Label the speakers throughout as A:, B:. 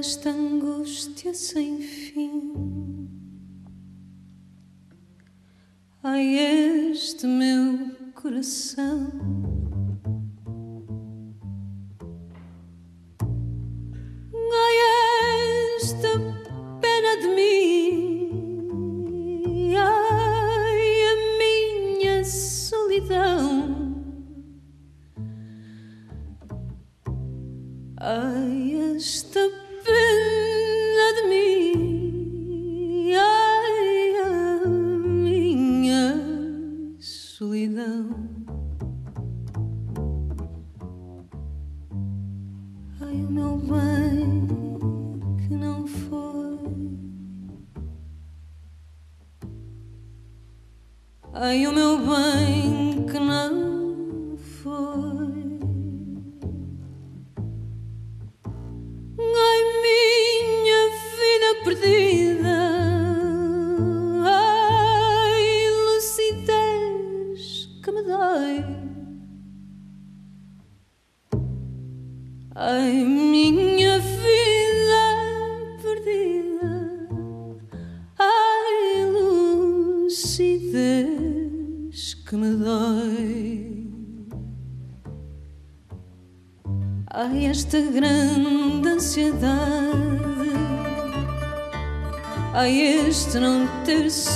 A: esta angústia sem fim.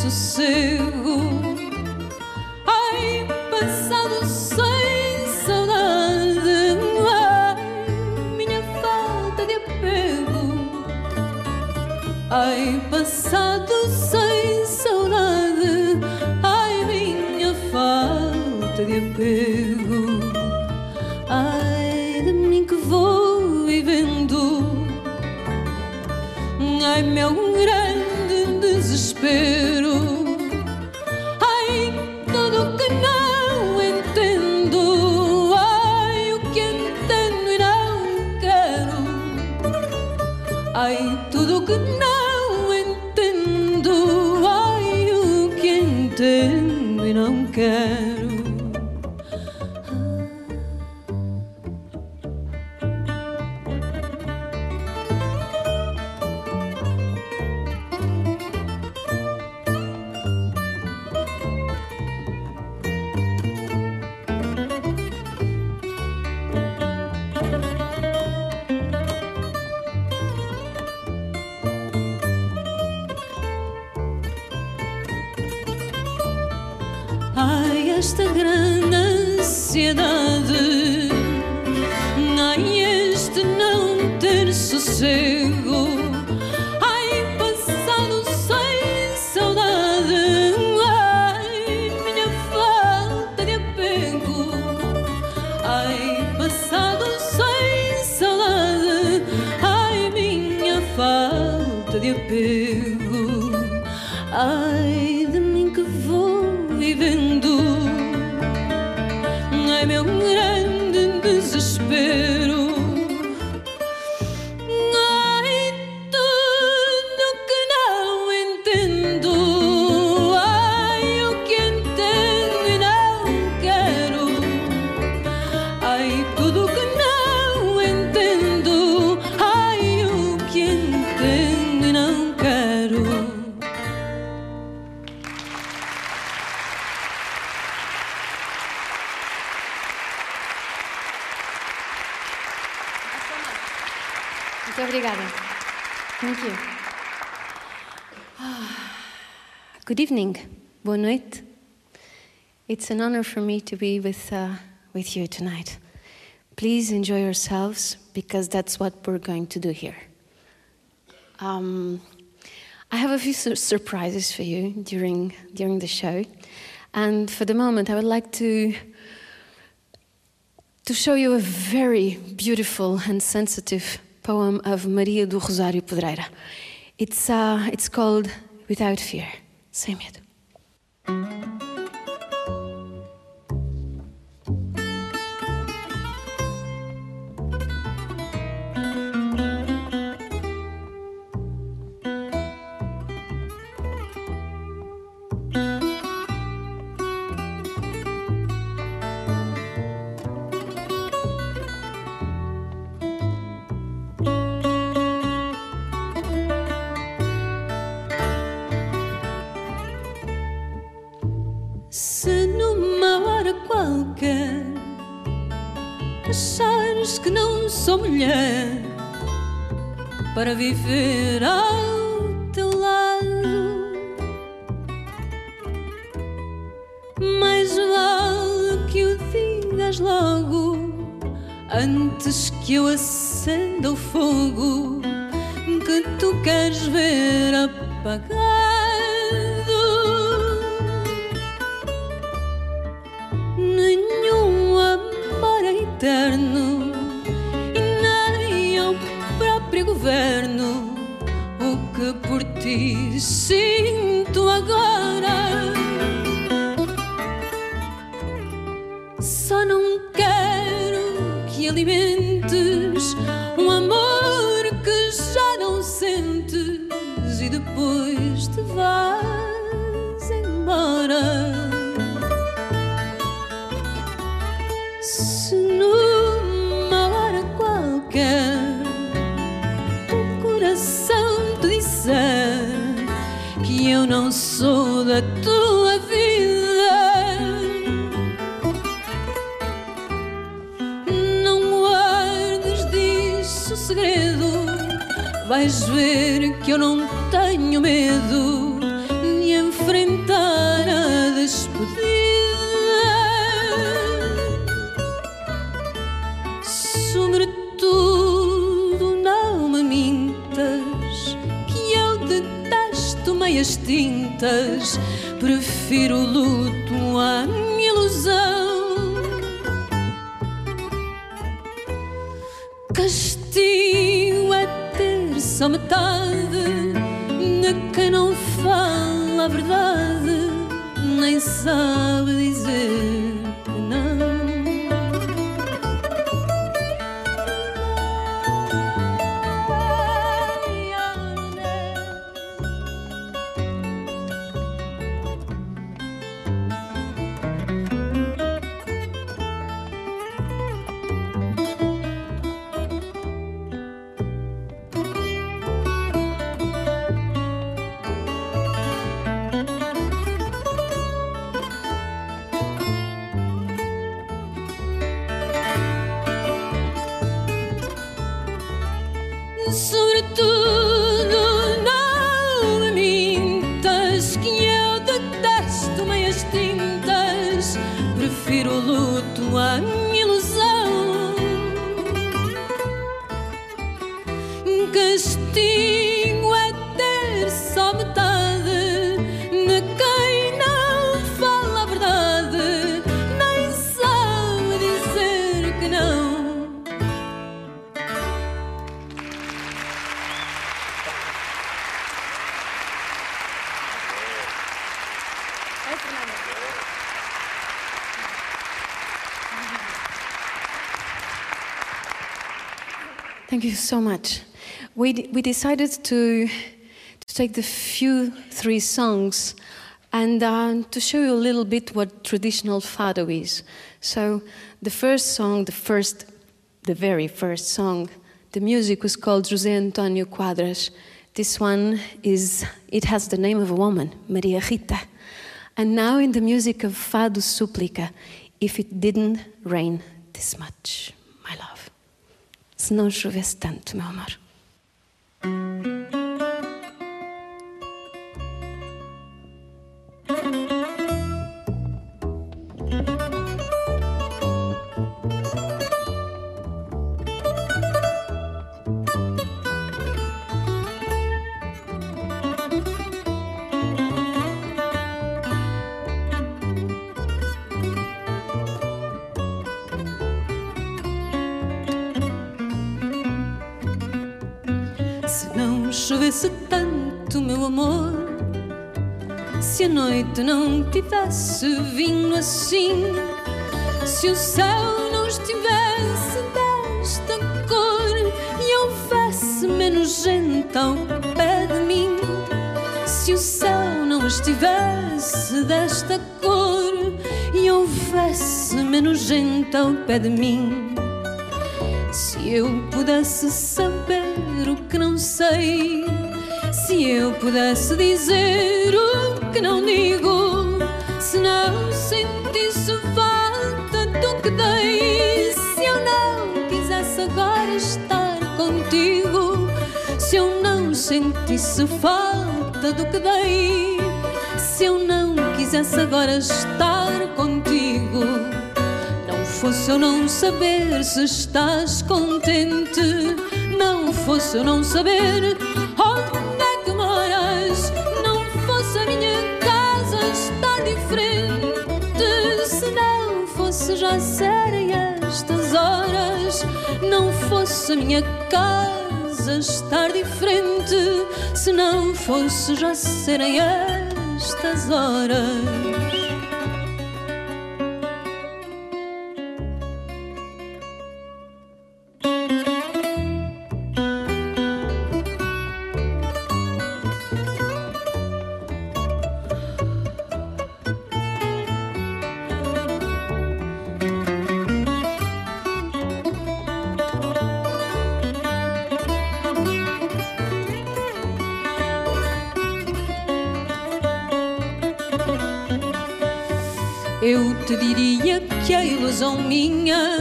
A: Ter sossego. It's an honor for me to be with, uh, with you tonight. Please enjoy yourselves because that's what we're going to do here. Um, I have a few sur- surprises for you during, during the show. And for the moment, I would like to, to show you a very beautiful and sensitive poem of Maria do Rosário Pedreira. It's, uh, it's called Without Fear. Sem medo. Achares que não sou mulher para viver ao teu lado, mais vale que o digas logo antes que eu acenda o fogo que tu queres ver apagado. Eterno e nem ao próprio governo o que por ti sinto agora. Só não quero que alimentes Vais ver que eu não tenho medo de enfrentar a despedida. Sobretudo, não me mintas que eu detesto meias tintas. Prefiro o luto à só metade de quem não fala a verdade, nem sabe dizer Thank you so much. We, we decided to, to take the few three songs and uh, to show you a little bit what traditional fado is. So, the first song, the first, the very first song, the music was called José Antonio Quadras. This one is, it has the name of a woman, Maria Rita. And now in the music of Fado Súplica, if it didn't rain this much. Se não chovesse tanto, meu amor. Se não chovesse tanto, meu amor, se a noite não tivesse vindo assim, se o céu não estivesse desta cor e houvesse menos gente ao pé de mim, se o céu não estivesse desta cor e houvesse menos gente ao pé de mim. Se eu pudesse saber que não sei, se eu pudesse dizer o que não digo, se não sentisse falta do que dei, se eu não quisesse agora estar contigo, se eu não sentisse falta do que dei, se eu não quisesse agora estar contigo. Fosse eu não saber se estás contente, não fosse não saber onde é que moras, não fosse a minha casa estar diferente, se não fosse já serem estas horas, não fosse a minha casa estar diferente, se não fosse já serem estas horas. Ilusão minha.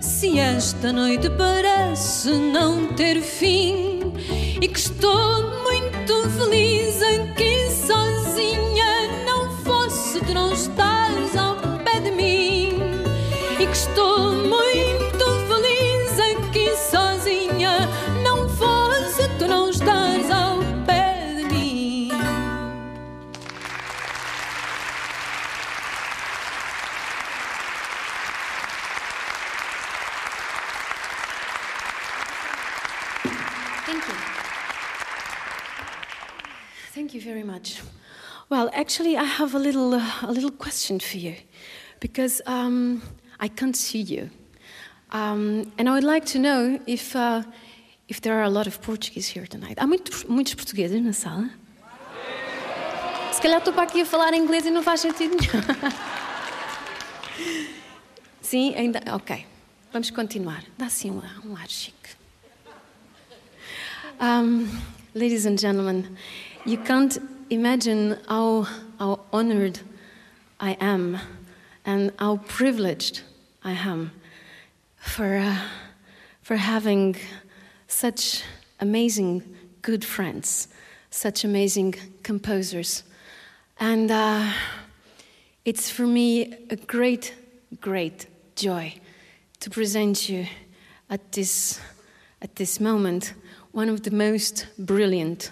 A: Se esta noite parece não ter fim
B: Actually, I have a little, uh, a little question for you, because um, I can't see you, um, and I would like to know if, uh, if there are a lot of Portuguese here tonight. Há muito, muitos portugueses na sala? Se calhar estou para aqui a falar inglês e não faz sentido nenhum. Sim, ainda. Ok. Vamos continuar. Dá assim um, um ar chique. Um, ladies and gentlemen, you can't imagine how, how honored I am and how privileged I am for, uh, for having such amazing good friends, such amazing composers. And uh, it's for me a great, great joy to present you at this, at this moment one of the most brilliant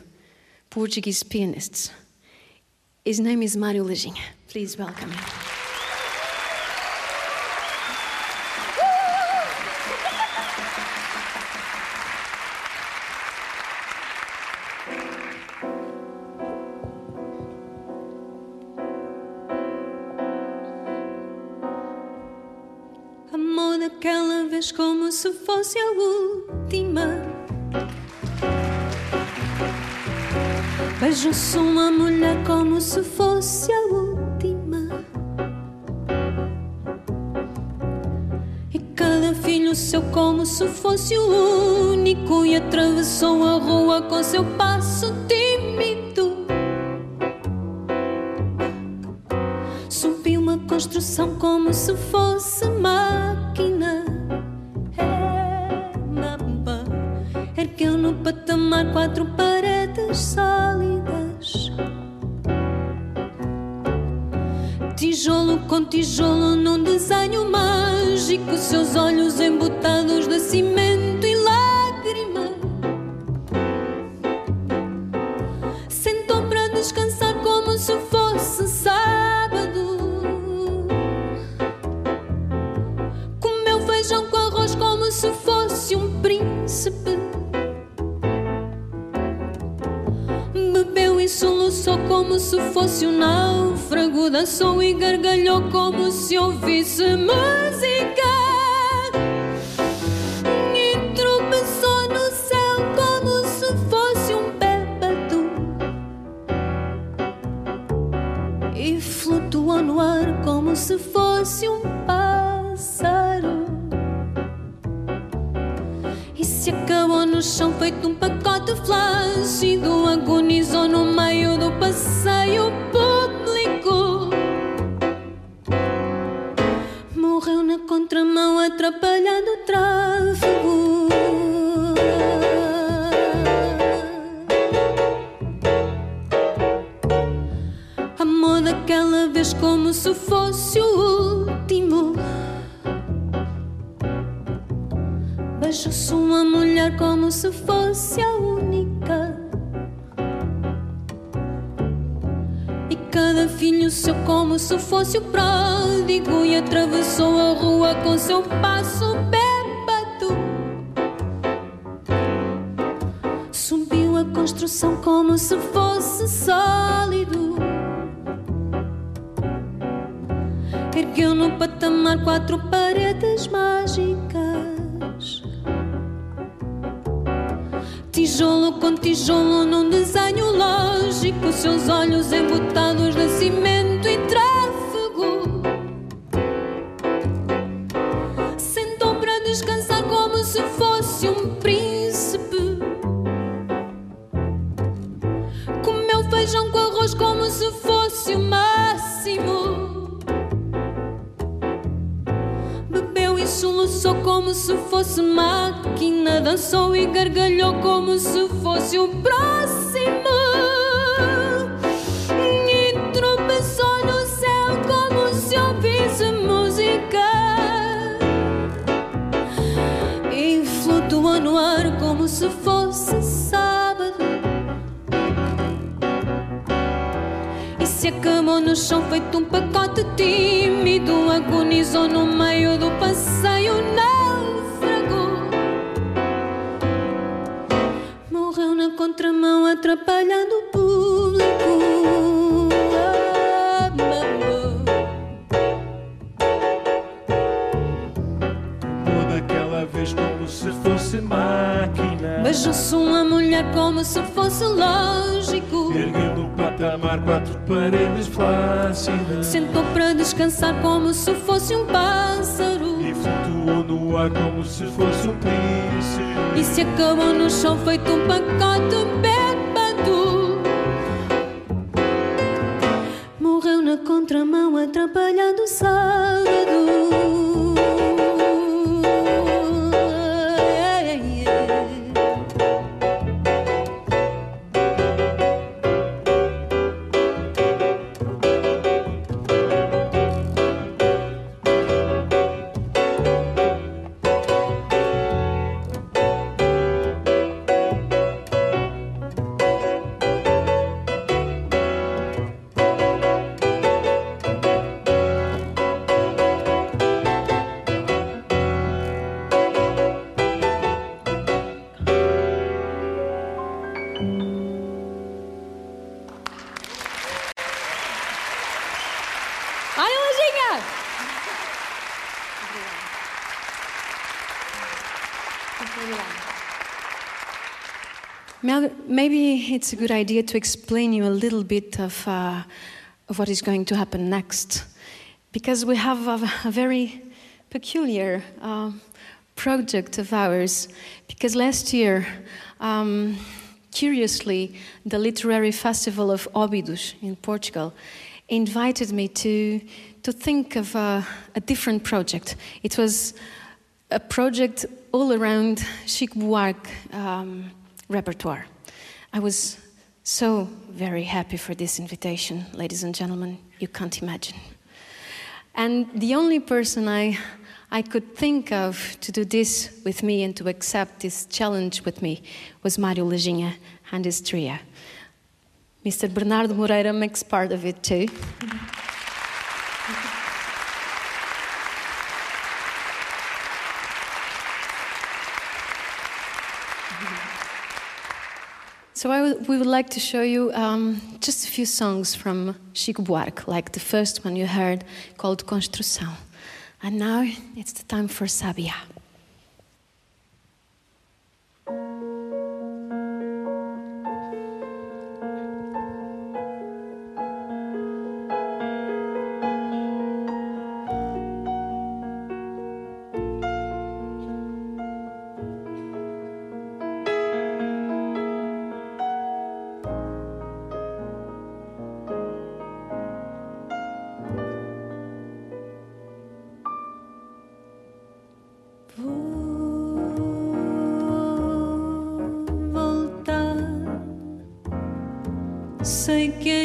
B: Portuguese pianists. His name is Mário Lajinha. Please welcome him.
A: Amor daquela vez como se fosse a última. Beijo-se uma mulher como se fosse a última. E cada filho seu como se fosse o único. E atravessou a rua com seu passo tímido. Subiu uma construção como se fosse máquina. É. Ergueu no patamar quatro paredes Com tijolo num desenho mágico. Seus olhos embutados de cimento Ergueu no patamar quatro paredes mágicas. Tijolo com tijolo num desenho lógico, seus olhos embutados de cimento e tráfego. Dançou e gargalhou como se fosse o próximo. E tropeçou no céu como se ouvisse música. E flutuou no ar como se fosse sábado. E se acabou no chão feito um pacote tímido Agonizou no meio
C: patamar quatro paredes flácidas.
A: Sentou para descansar como se fosse um pássaro
C: E flutuou no ar como se fosse um príncipe.
A: E se acabou no chão feito um pacote
B: Maybe it's a good idea to explain you a little bit of, uh, of what is going to happen next, because we have a, a very peculiar uh, project of ours. Because last year, um, curiously, the literary festival of Óbidos in Portugal invited me to to think of a, a different project. It was a project all around Chic Buarque um, repertoire. I was so very happy for this invitation, ladies and gentlemen. You can't imagine. And the only person I, I could think of to do this with me and to accept this challenge with me was Mario Leginha and his trio. Mr. Bernardo Moreira makes part of it too. So we would like to show you um, just a few songs from Chico Buarque, like the first one you heard called Construção. And now it's the time for Sabia.
A: Sei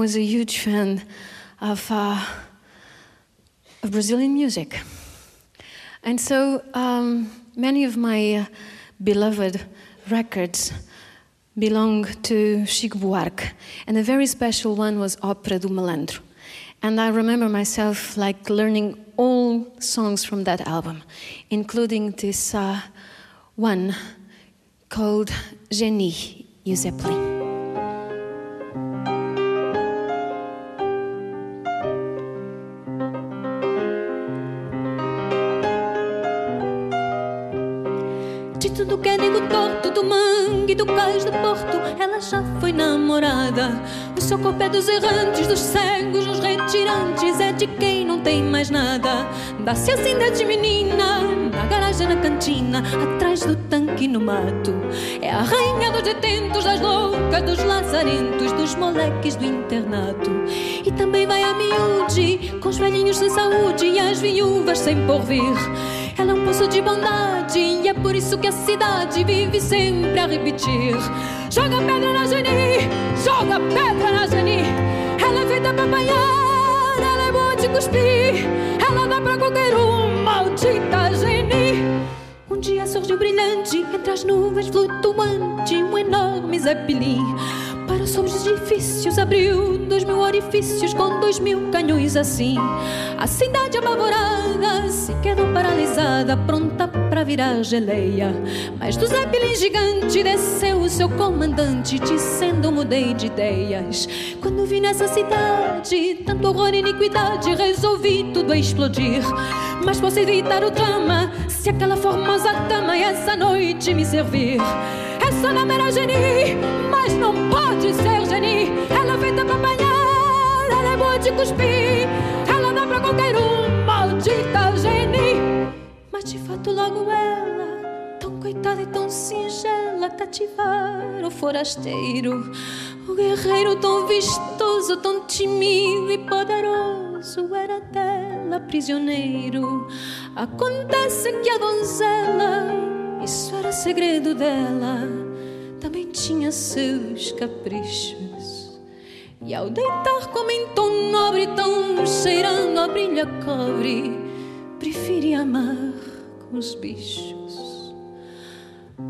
B: was a huge fan of, uh, of Brazilian music. And so um, many of my uh, beloved records belong to Chico Buarque. And a very special one was Ópera do Malandro. And I remember myself like learning all songs from that album, including this uh, one called Genie, Giuseppe.
A: Mangue, do cais do porto, ela já foi namorada. O seu corpo é dos errantes, dos cegos, dos retirantes, é de quem não tem mais nada. Dá-se assim desde menina, na garagem, na cantina, atrás do tanque no mato. É a rainha dos detentos, das loucas, dos lazarentos, dos moleques do internato. E também vai a miúde, com os velhinhos sem saúde e as viúvas sem porvir. Ela é um poço de bondade e é por isso que a cidade vive sempre a repetir. Joga pedra na Geni, joga pedra na Geni. Ela é feita pra apanhar, ela é boa de cuspir. Ela dá pra qualquer um, maldita Geni. Um dia surgiu brilhante entre as nuvens flutuante um enorme zeppelin. Para sobre os edifícios abriu dois mil orifícios com dois mil canhões assim. A cidade apavorada se quedou paralisada, pronta para virar geleia. Mas do Zeppelin gigante desceu o seu comandante, dizendo mudei de ideias. Quando vi nessa cidade tanto horror e iniquidade, resolvi tudo explodir. Mas posso evitar o drama se aquela formosa dama essa noite me servir. Essa nome era Geni, mas não pode ser Geni. Ela é feita pra apanhar, ela é boa de cuspir. Ela dá pra qualquer um, maldita Geni. Mas de fato logo ela, tão coitada e tão singela, cativar o forasteiro. O guerreiro tão vistoso, tão timido e poderoso era dela prisioneiro. Acontece que a donzela isso era segredo dela, também tinha seus caprichos. E ao deitar como em tom nobre, tão cheirando a brilha cobre, preferia amar com os bichos.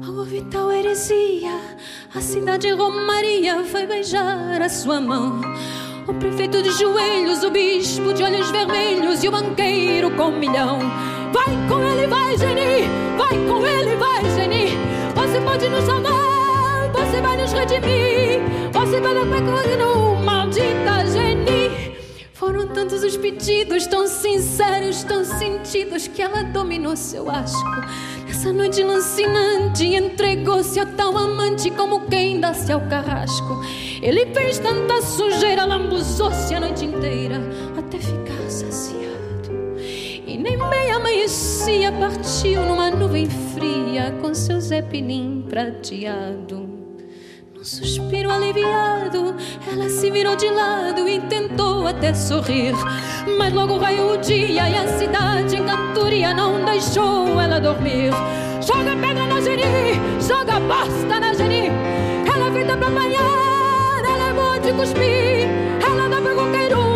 A: Ao ouvir tal heresia, a cidade Romaria foi beijar a sua mão. O prefeito de joelhos, o bispo de olhos vermelhos e o banqueiro com milhão. Vai com ele, vai, Geni! Vai com ele, vai, Geni! Você pode nos salvar, você vai nos redimir. Você vai dar pecado no maldita Geni. Foram tantos os pedidos, tão sinceros, tão sentidos, que ela dominou seu asco. Nessa noite lancinante, entregou-se a tal amante como quem dá-se ao carrasco. Ele fez tanta sujeira, lambuzou-se a noite inteira, até ficar saciado. E nem meia amanhecia, partiu numa nuvem fria, com seu zeppelin prateado. Num suspiro aliviado, ela se virou de lado e tentou até sorrir. Mas logo raiou o dia e a cidade em cantoria não deixou ela dormir. Joga pedra na Geni, joga bosta na Geni. Ela é feita pra apanhar, ela é boa de cuspir. Ela dá pra qualquer um,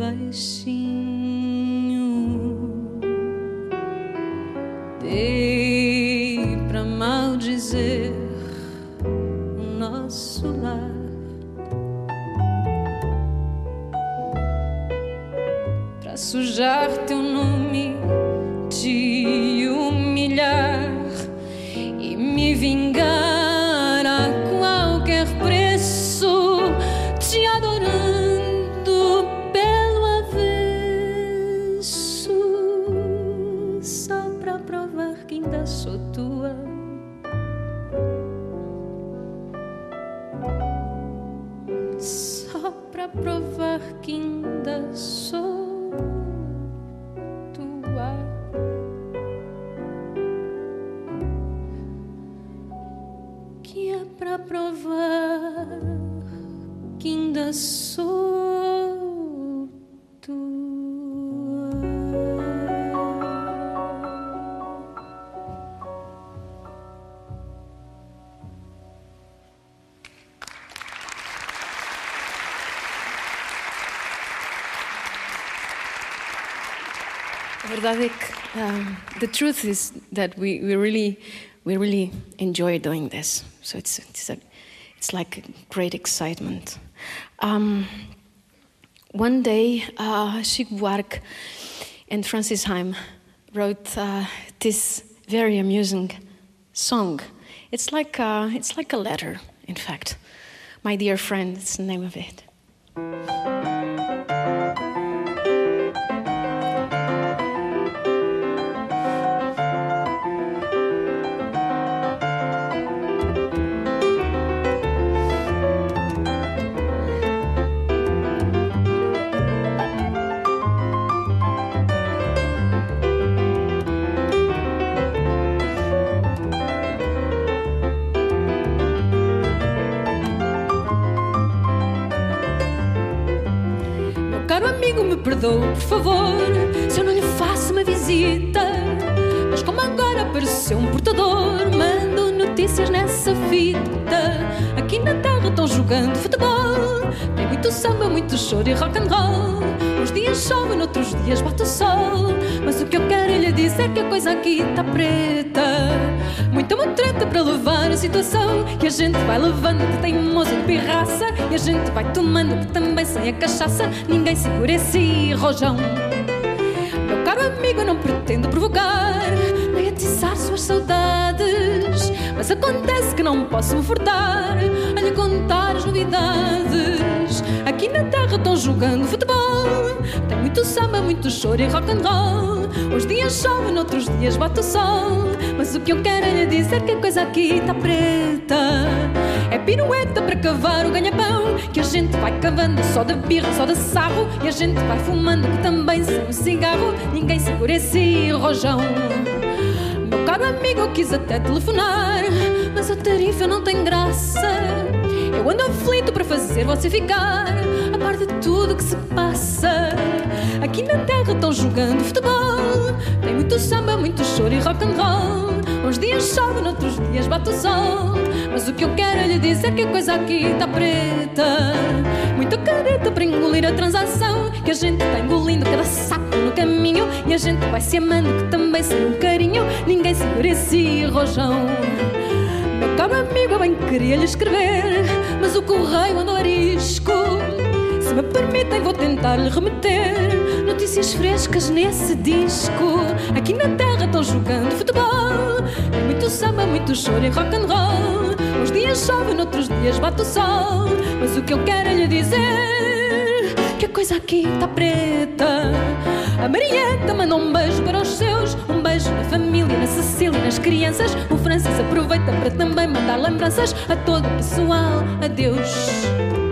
B: 爱心。Truth is that we, we really we really enjoy doing this. So it's it's a, it's like great excitement. Um, one day, uh, and Francis Heim wrote uh, this very amusing song. It's like a, it's like a letter, in fact. My dear friend, it's the name of it.
A: Perdoe, por favor, se eu não lhe faço uma visita. Mas como agora apareceu um portador, mando notícias nessa fita. Aqui na terra estão jogando futebol. Tem muito samba, muito choro e rock and roll. Uns dias chove, noutros dias bate o sol. Mas o que eu quero é lhe dizer que a coisa aqui está preta. Muita treta para levar a situação que a gente vai levando de teimoso de pirraça. E a gente vai tomando que também sem a cachaça. Ninguém segura esse rojão. Meu caro amigo, eu não pretendo provocar nem atiçar suas saudades. Mas acontece que não posso me furtar a lhe contar as novidades. Aqui na terra estão jogando futebol. Tem muito samba, muito choro e rock and roll. Uns dias chove, noutros dias bate o sol. Mas o que eu quero é lhe dizer que a coisa aqui está preta. É pirueta para cavar o ganha-pão Que a gente vai cavando só de birra, só de sarro E a gente vai fumando que também sem um cigarro Ninguém segura esse rojão. Meu caro amigo, eu quis até telefonar Mas a tarifa não tem graça. Eu ando aflito para fazer você ficar A par de tudo que se passa. Aqui na terra estão jogando futebol Tem muito samba, muito choro e rock and roll Uns dias chove, noutros dias bate o sol. Mas o que eu quero é lhe dizer que a coisa aqui está preta. Muita careta para engolir a transação Que a gente está engolindo cada saco no caminho. E a gente vai se amando que também sem um carinho. Ninguém segura esse rojão. Meu caro amigo, eu bem queria lhe escrever, mas o correio andou arisco. Me permitem, vou tentar lhe remeter notícias frescas nesse disco. Aqui na terra estão jogando futebol. Tem muito samba, muito choro e rock and roll. Uns dias chove, noutros dias bate o sol. Mas o que eu quero é lhe dizer que a coisa aqui está preta. A Marieta manda um beijo para os seus, um beijo na família, na Cecília, nas crianças. O Francis aproveita para também mandar lembranças a todo o pessoal. Adeus.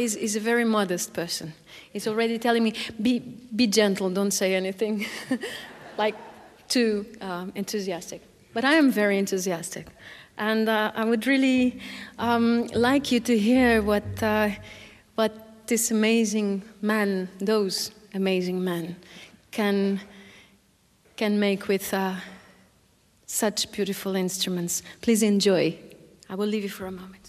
B: Is, is a very modest person. He's already telling me, be, be gentle, don't say anything. like too um, enthusiastic. But I am very enthusiastic. And uh, I would really um, like you to hear what, uh, what this amazing man, those amazing men, can, can make with uh, such beautiful instruments. Please enjoy. I will leave you for a moment.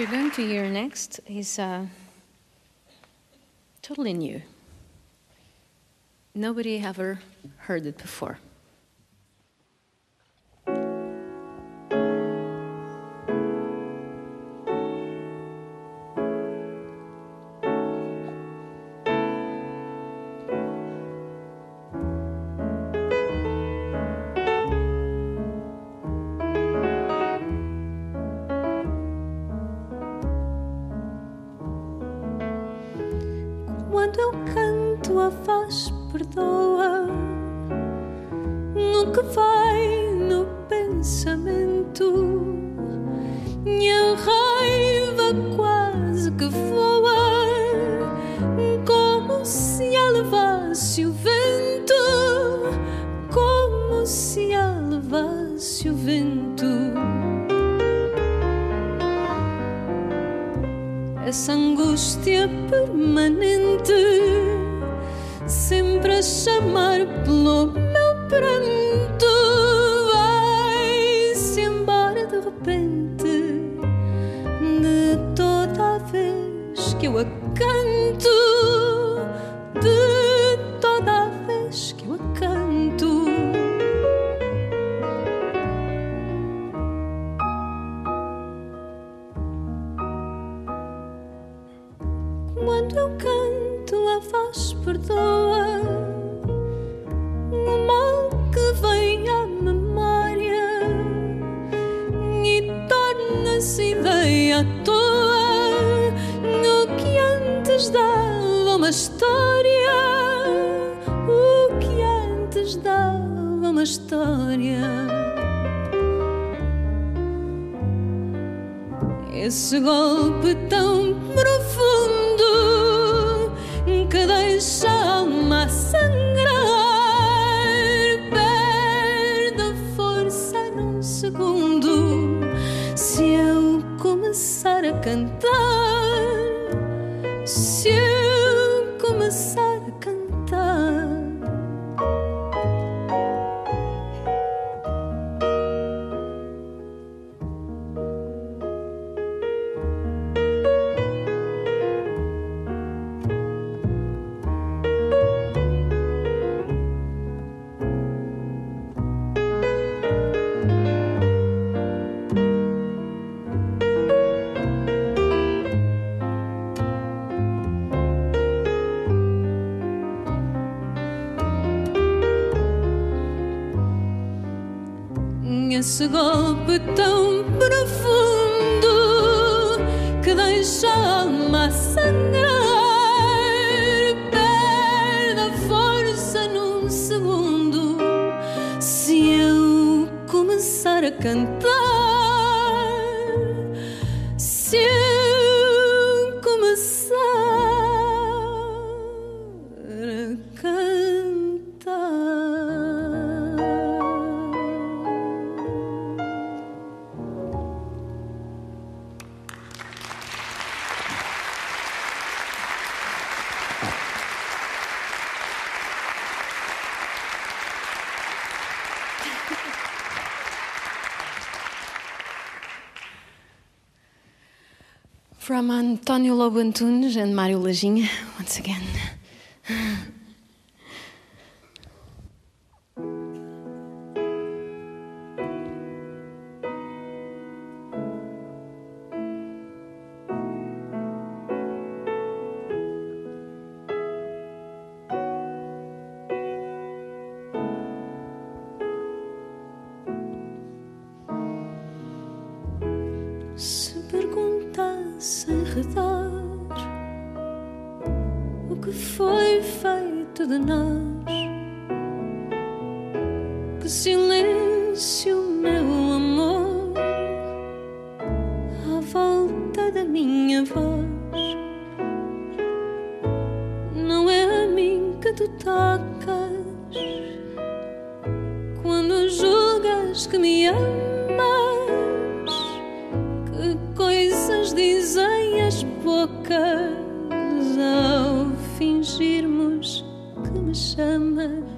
A: you're going to hear next is uh, totally new. Nobody ever heard it before.
B: Esse golpe tão profundo que deixa a alma sangrar, perde a força num segundo. Se eu começar a cantar.
A: António Lobo Antunes and Mário Lajinha, once again.
B: que me amas, que coisas dizem as poucas ao fingirmos que me chamas.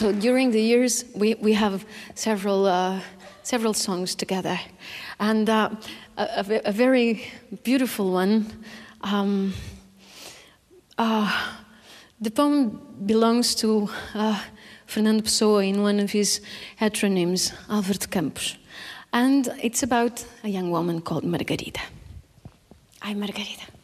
B: So during the years, we, we have several, uh, several songs together. And uh, a, a very beautiful one. Um, uh, the poem belongs to uh, Fernando Pessoa in one of his heteronyms, de Campos. And it's about a young woman called Margarida. Ai, Margarida.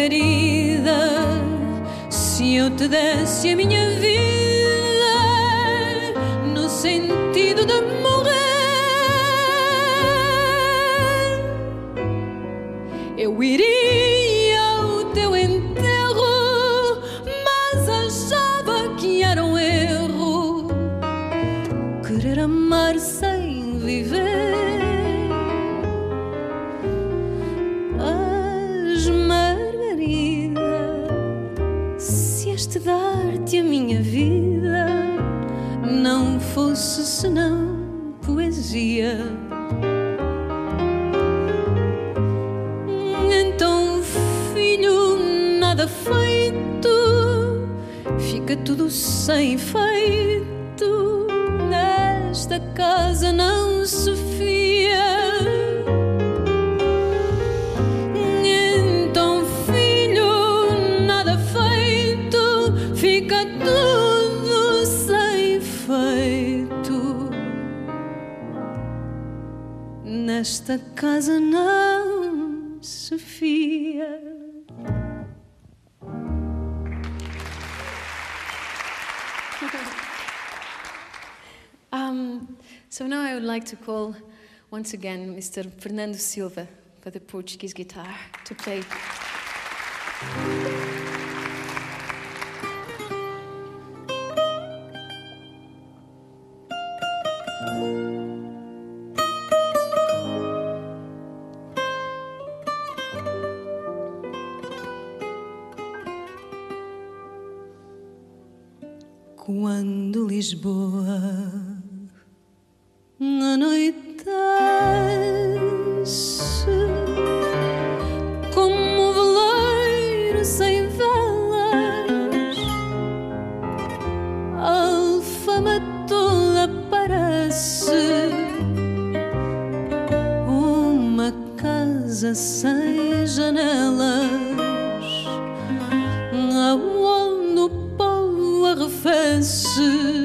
A: Margarida, se eu te desse a minha vida, no sentido de morrer, senão poesia. Então, filho, nada feito, fica tudo sem efeito. Nesta casa não se fia.
B: Um, so now I would like to call once again Mr. Fernando Silva for the Portuguese guitar to play.
A: Lisboa anoitece como um veleiro sem velas, a alfama parece uma casa sem janelas aonde o pão arrefece.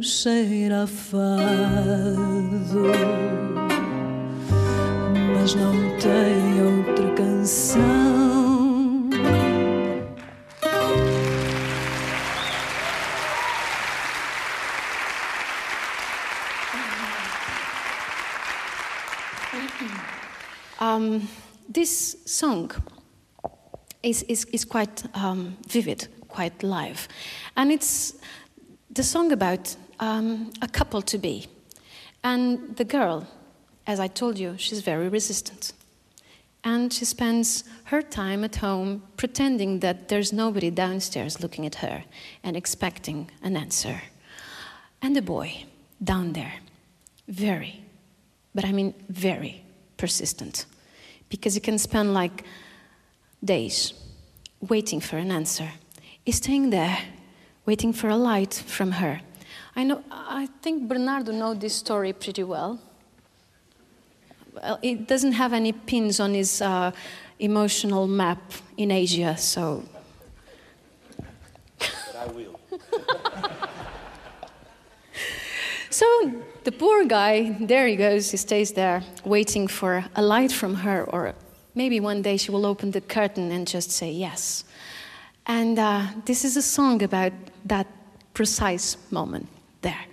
A: A fado, mas não tem outra canção.
B: Um, this song is, is, is quite um, vivid, quite live. And it's the song about um, a couple to be. And the girl, as I told you, she's very resistant. And she spends her time at home pretending that there's nobody downstairs looking at her and expecting an answer. And the boy down there, very, but I mean very persistent. Because he can spend like days waiting for an answer. He's staying there, waiting for a light from her. I know, I think Bernardo knows this story pretty well. Well, it doesn't have any pins on his uh, emotional map in Asia, so.
C: But I will.
B: So the poor guy, there he goes, he stays there waiting for a light from her, or maybe one day she will open the curtain and just say yes. And uh, this is a song about that precise moment there.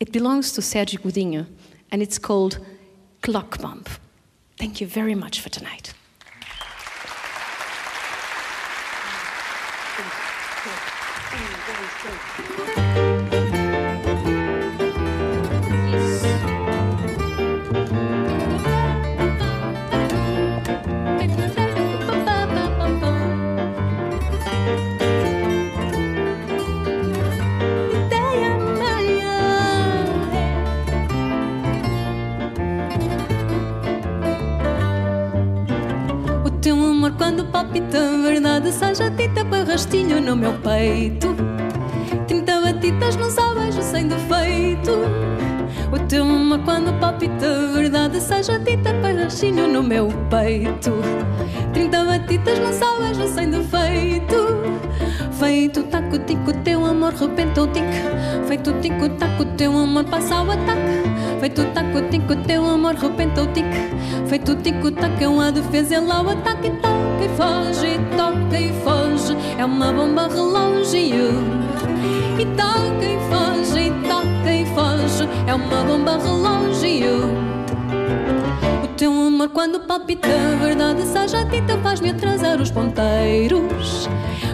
B: It belongs to Sergio Godinho, and it's called Clock Bump. Thank you very much for tonight.
A: O quando palpita a verdade Seja tita para rastilho no meu peito Trinta batitas num só beijo sem defeito O teu amor quando palpita a verdade seja dita baixinho no meu peito. Trinta batidas não salvas no sem defeito. Feito taco-tico, teu amor rebenta o tic. Feito tico-taco, teu amor passa o ataque. Feito taco-tico, teu amor rebenta o tic. Feito tico-taco, é uma defesa, é lá o ataque. Toca e foge, toca e foge. É uma bomba relógio. E toca e foge, e toca e foge. É uma bomba relógio. Teu amor quando palpita a verdade seja dita faz-me atrasar os ponteiros.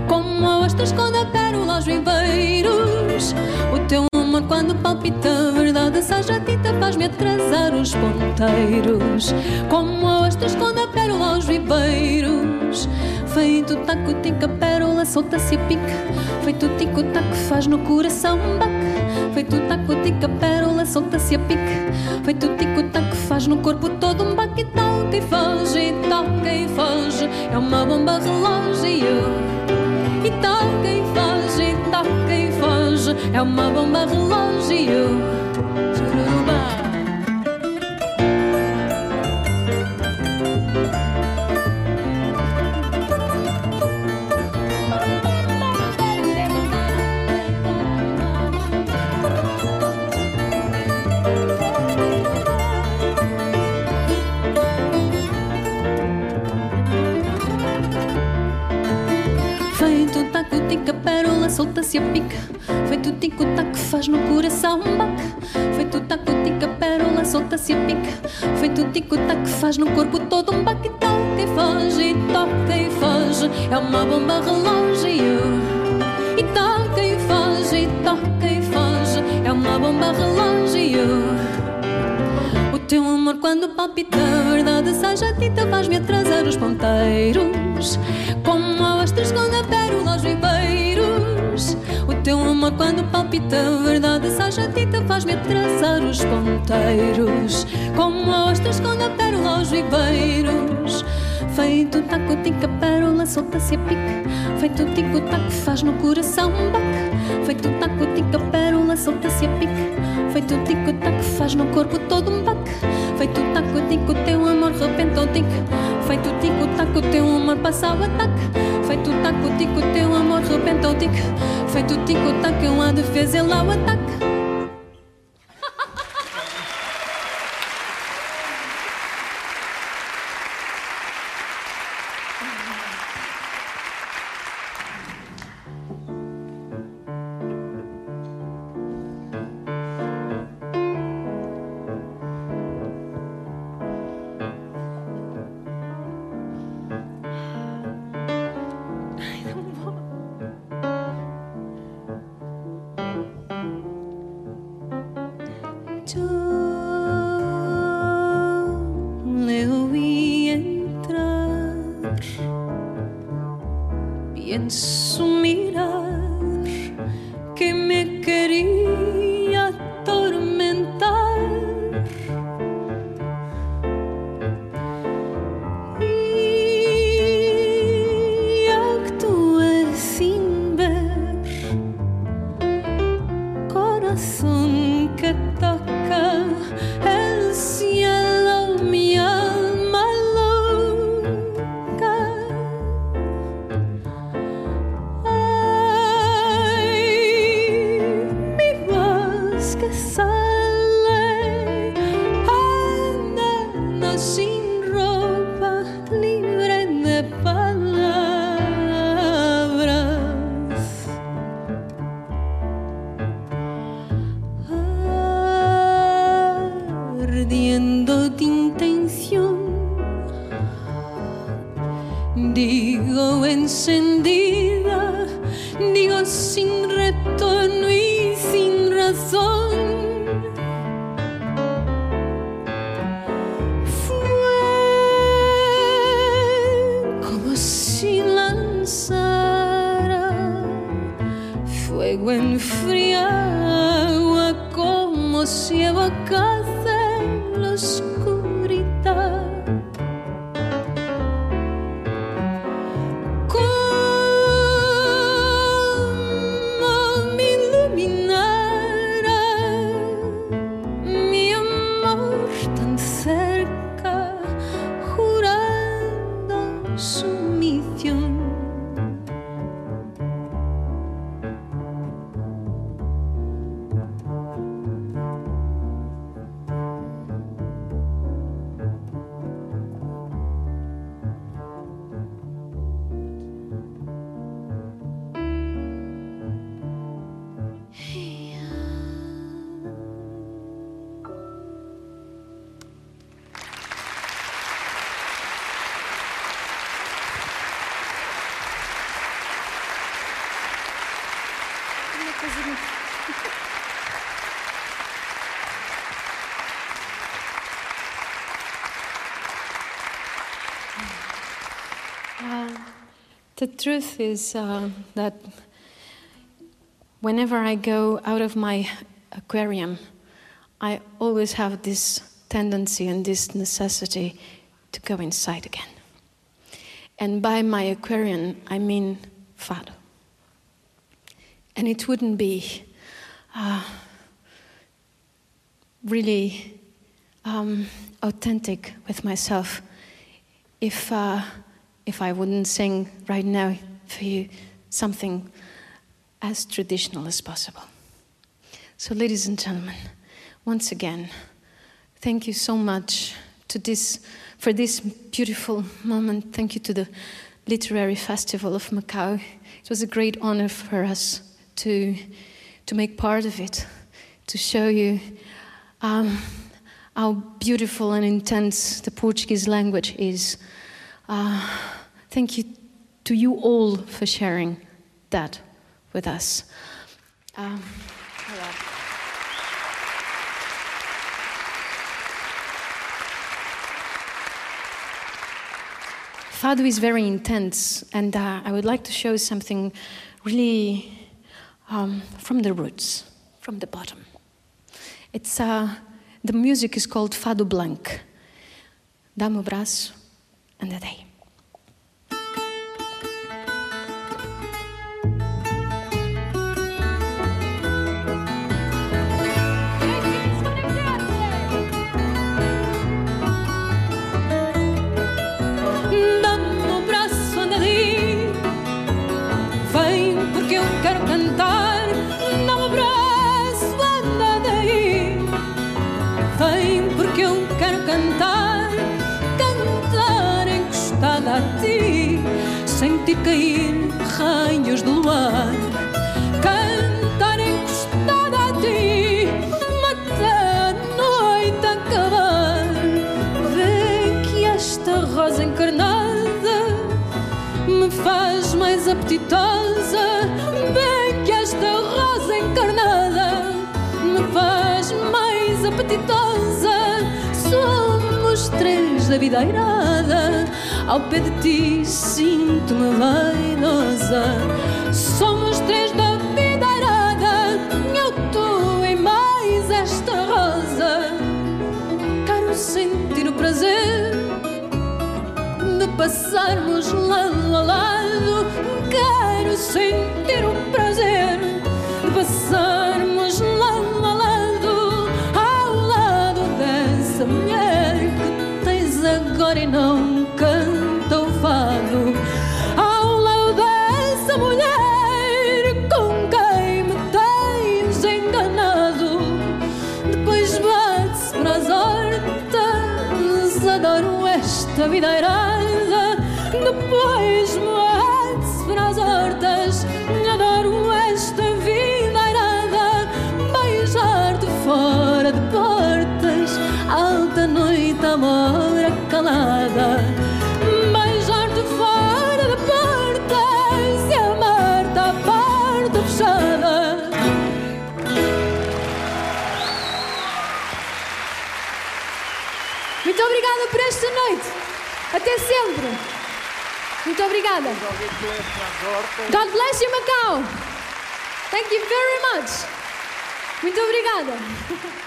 A: Como ostras quando a pérola aos viveiros. O teu amor quando palpita a verdade seja dita faz-me atrasar os ponteiros. Como ostras quando a pérola aos viveiros. Feito taco-tica, pérola solta-se a pique. Feito tico-taco faz no coração um baque Feito taco-tica, pérola solta-se a pique. Feito tico-taco faz no corpo todo um baque toca e foge, e toca e foge. É uma bomba relógio. E toca e foge, e toca e foge. É uma bomba relógio Tica, pérola, solta-se a pica. Feito tico-taco, faz no coração um baque. Feito taco, tica, pérola, solta-se a pica. Feito tico-taco, faz no corpo todo um baque. Toca e foge, toca e foge. É uma bomba relógio. E toca e foge, toca e foge. É uma bomba relógio. O teu amor quando palpita a verdade seja dita faz-me atrasar os ponteiros Como ostras quando a pérola aos teu amor quando palpita a verdade seja dita faz-me atrasar os ponteiros. Como ostras quando a pérola aos viveiros. Feito taco-tica, pérola solta-se a pique. Feito tico-taco faz no coração um baque. Feito taco-tica, pérola solta-se a pique. Feito tico-taco faz no corpo todo um baque. Feito taco-tico, teu amor rebenta o tic Feito tico-taco, teu amor passa o ataque. Feito taco-tico, teu amor rebenta o tic Feito tico-taco, é uma defesa, lá o ataque
B: see the truth is uh, that whenever I go out of my aquarium, I always have this tendency and this necessity to go inside again. And by my aquarium, I mean Fado. And it wouldn't be uh, really um, authentic with myself if, uh, if I wouldn't sing right now for you something as traditional as possible. So, ladies and gentlemen, once again, thank you so much to this, for this beautiful moment. Thank you to the Literary Festival of Macau. It was a great honor for us to, to make part of it, to show you um, how beautiful and intense the Portuguese language is. Uh, thank you to you all for sharing that with us. Um. Fado is very intense, and uh, I would like to show something really um, from the roots, from the bottom. It's uh, the music is called Fado Blanc. Dá-me o braço and a day.
A: Sentir cair raios do luar. Três da vida irada. Ao pé de ti sinto-me vaidosa. Somos três da vida irada. Eu, tu e mais esta rosa. Quero sentir o prazer de passarmos lado a lado. Quero sentir o prazer vida irada. Sempre. Muito obrigada. God bless you, Macau. Thank you very much. Muito obrigada.